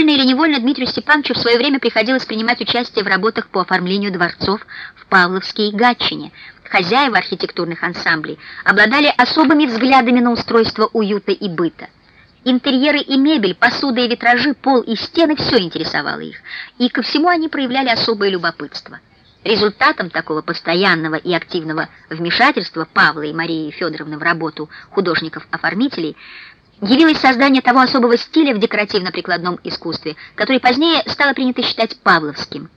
Вольно или невольно Дмитрию Степановичу в свое время приходилось принимать участие в работах по оформлению дворцов в Павловске и Гатчине. Хозяева архитектурных ансамблей обладали особыми взглядами на устройство уюта и быта. Интерьеры и мебель, посуда и витражи, пол и стены – все интересовало их, и ко всему они проявляли особое любопытство. Результатом такого постоянного и активного вмешательства Павла и Марии Федоровны в работу художников-оформителей явилось создание того особого стиля в декоративно-прикладном искусстве, который позднее стало принято считать павловским.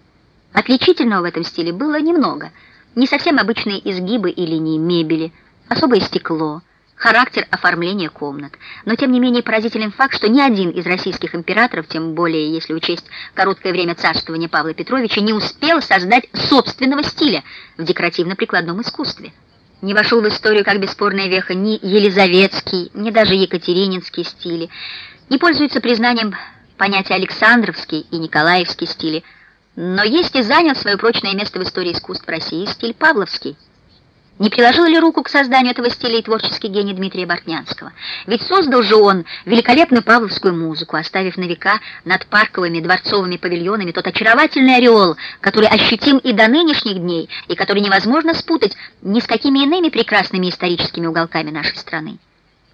Отличительного в этом стиле было немного. Не совсем обычные изгибы и линии мебели, особое стекло – характер оформления комнат. Но тем не менее поразителен факт, что ни один из российских императоров, тем более если учесть короткое время царствования Павла Петровича, не успел создать собственного стиля в декоративно-прикладном искусстве. Не вошел в историю как бесспорная веха ни Елизаветский, ни даже Екатерининский стили, не пользуется признанием понятия Александровский и Николаевский стили, но есть и занял свое прочное место в истории искусств. России стиль Павловский. Не приложил ли руку к созданию этого стиля и творческий гений Дмитрия Бортнянского? Ведь создал же он великолепную павловскую музыку, оставив на века над парковыми дворцовыми павильонами тот очаровательный ореол, который ощутим и до нынешних дней, и который невозможно спутать ни с какими иными прекрасными историческими уголками нашей страны.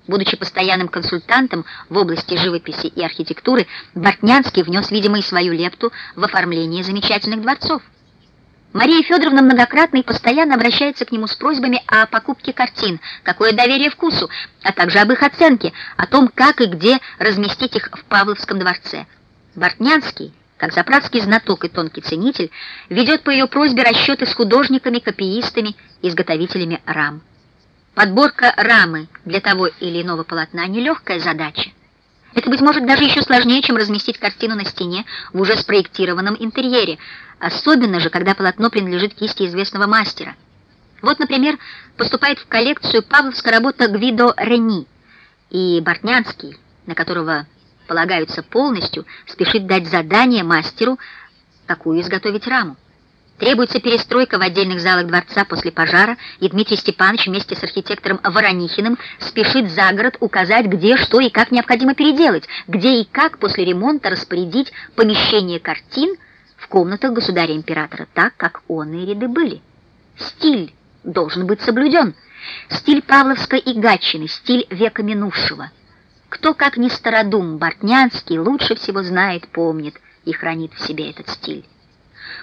Будучи постоянным консультантом в области живописи и архитектуры, Бортнянский внес, видимо, и свою лепту в оформление замечательных дворцов. Мария Федоровна многократно и постоянно обращается к нему с просьбами о покупке картин, какое доверие вкусу, а также об их оценке, о том, как и где разместить их в Павловском дворце. Бортнянский, как заправский знаток и тонкий ценитель, ведет по ее просьбе расчеты с художниками, копиистами, изготовителями рам. Подборка рамы для того или иного полотна – нелегкая задача. Это, быть может, даже еще сложнее, чем разместить картину на стене в уже спроектированном интерьере, особенно же, когда полотно принадлежит кисти известного мастера. Вот, например, поступает в коллекцию павловская работа Гвидо Рени, и Бортнянский, на которого полагаются полностью, спешит дать задание мастеру, какую изготовить раму. Требуется перестройка в отдельных залах дворца после пожара, и Дмитрий Степанович вместе с архитектором Воронихиным спешит за город указать, где, что и как необходимо переделать, где и как после ремонта распорядить помещение картин в комнатах государя-императора, так, как он и ряды были. Стиль должен быть соблюден. Стиль Павловской и Гатчины, стиль века минувшего. Кто, как ни Стародум Бортнянский, лучше всего знает, помнит и хранит в себе этот стиль.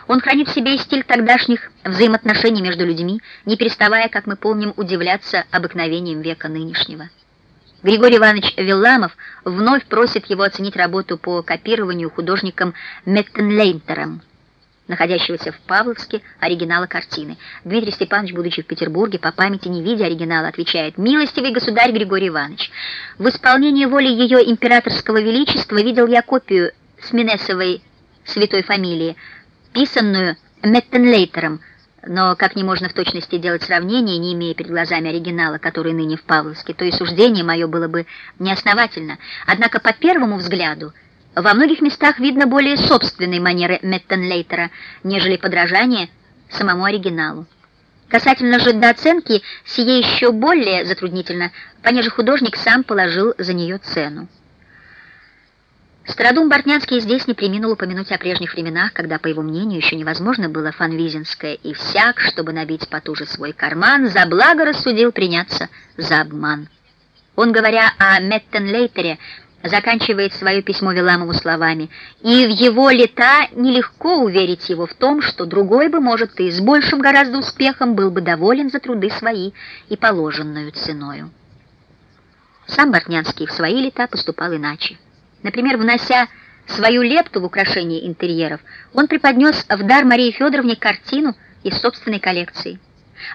Он хранит в себе и стиль тогдашних взаимоотношений между людьми, не переставая, как мы помним, удивляться обыкновением века нынешнего. Григорий Иванович Вилламов вновь просит его оценить работу по копированию художником Меттенлейнтером, находящегося в Павловске, оригинала картины. Дмитрий Степанович, будучи в Петербурге, по памяти не видя оригинала, отвечает «Милостивый государь Григорий Иванович, в исполнении воли ее императорского величества видел я копию Сминесовой святой фамилии, писанную Меттенлейтером, но как не можно в точности делать сравнение, не имея перед глазами оригинала, который ныне в Павловске, то и суждение мое было бы неосновательно. Однако по первому взгляду во многих местах видно более собственной манеры Меттенлейтера, нежели подражание самому оригиналу. Касательно же до оценки, сие еще более затруднительно, понеже художник сам положил за нее цену. Стародум Бортнянский здесь не приминул упомянуть о прежних временах, когда, по его мнению, еще невозможно было фанвизинское, и всяк, чтобы набить потуже свой карман, за благо рассудил приняться за обман. Он, говоря о Меттенлейтере, заканчивает свое письмо Виламову словами «И в его лета нелегко уверить его в том, что другой бы, может, и с большим гораздо успехом был бы доволен за труды свои и положенную ценою». Сам Бортнянский в свои лета поступал иначе. Например, внося свою лепту в украшение интерьеров, он преподнес в дар Марии Федоровне картину из собственной коллекции.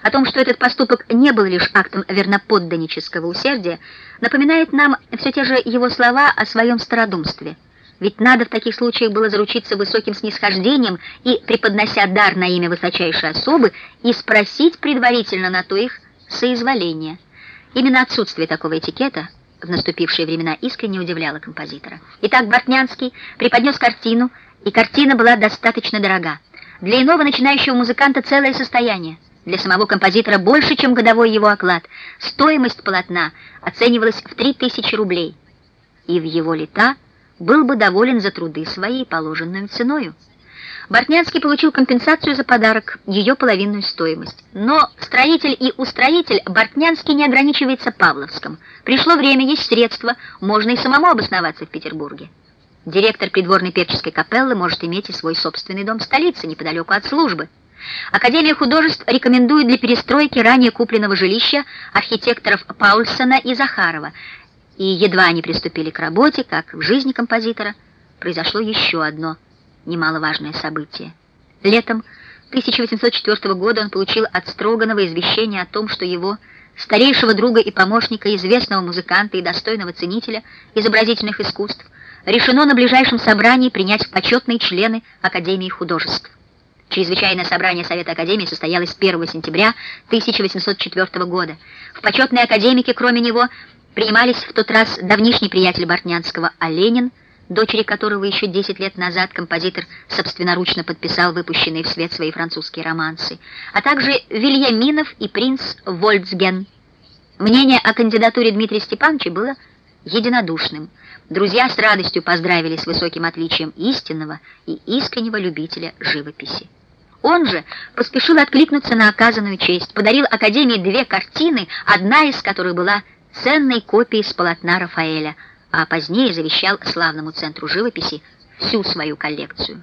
О том, что этот поступок не был лишь актом верноподданнического усердия, напоминает нам все те же его слова о своем стародумстве. Ведь надо в таких случаях было заручиться высоким снисхождением и, преподнося дар на имя высочайшей особы, и спросить предварительно на то их соизволение. Именно отсутствие такого этикета – в наступившие времена искренне удивляла композитора. Итак, Бортнянский преподнес картину, и картина была достаточно дорога. Для иного начинающего музыканта целое состояние. Для самого композитора больше, чем годовой его оклад. Стоимость полотна оценивалась в 3000 рублей. И в его лета был бы доволен за труды свои, положенную ценою. Бортнянский получил компенсацию за подарок, ее половинную стоимость. Но строитель и устроитель Бортнянский не ограничивается Павловском. Пришло время, есть средства, можно и самому обосноваться в Петербурге. Директор придворной певческой капеллы может иметь и свой собственный дом в столице, неподалеку от службы. Академия художеств рекомендует для перестройки ранее купленного жилища архитекторов Паульсона и Захарова. И едва они приступили к работе, как в жизни композитора произошло еще одно немаловажное событие. Летом 1804 года он получил от Строганова извещение о том, что его старейшего друга и помощника, известного музыканта и достойного ценителя изобразительных искусств, решено на ближайшем собрании принять в почетные члены Академии художеств. Чрезвычайное собрание Совета Академии состоялось 1 сентября 1804 года. В почетной академике, кроме него, принимались в тот раз давнишний приятель Бортнянского Оленин, дочери которого еще 10 лет назад композитор собственноручно подписал выпущенные в свет свои французские романсы, а также Вильяминов и принц Вольцген. Мнение о кандидатуре Дмитрия Степановича было единодушным. Друзья с радостью поздравили с высоким отличием истинного и искреннего любителя живописи. Он же поспешил откликнуться на оказанную честь, подарил Академии две картины, одна из которых была ценной копией с полотна Рафаэля, а позднее завещал славному центру живописи всю свою коллекцию.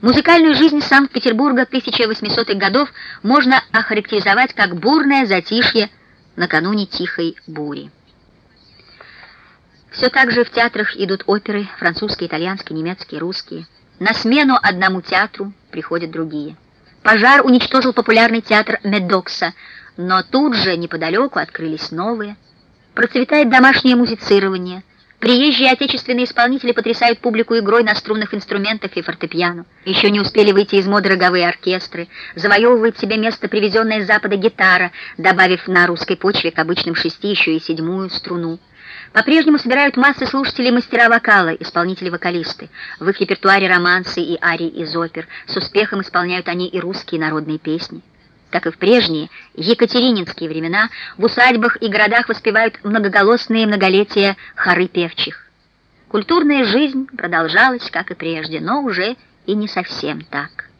Музыкальную жизнь Санкт-Петербурга 1800-х годов можно охарактеризовать как бурное затишье накануне тихой бури. Все так же в театрах идут оперы, французские, итальянские, немецкие, русские. На смену одному театру приходят другие. Пожар уничтожил популярный театр Медокса, но тут же неподалеку открылись новые. Процветает домашнее музицирование. Приезжие отечественные исполнители потрясают публику игрой на струнных инструментах и фортепиано. Еще не успели выйти из моды роговые оркестры. Завоевывает себе место привезенная с запада гитара, добавив на русской почве к обычным шести еще и седьмую струну. По-прежнему собирают массы слушателей мастера вокала, исполнители-вокалисты. В их репертуаре романсы и арии из опер. С успехом исполняют они и русские народные песни. Как и в прежние екатерининские времена, в усадьбах и городах воспевают многоголосные многолетия хоры певчих. Культурная жизнь продолжалась, как и прежде, но уже и не совсем так.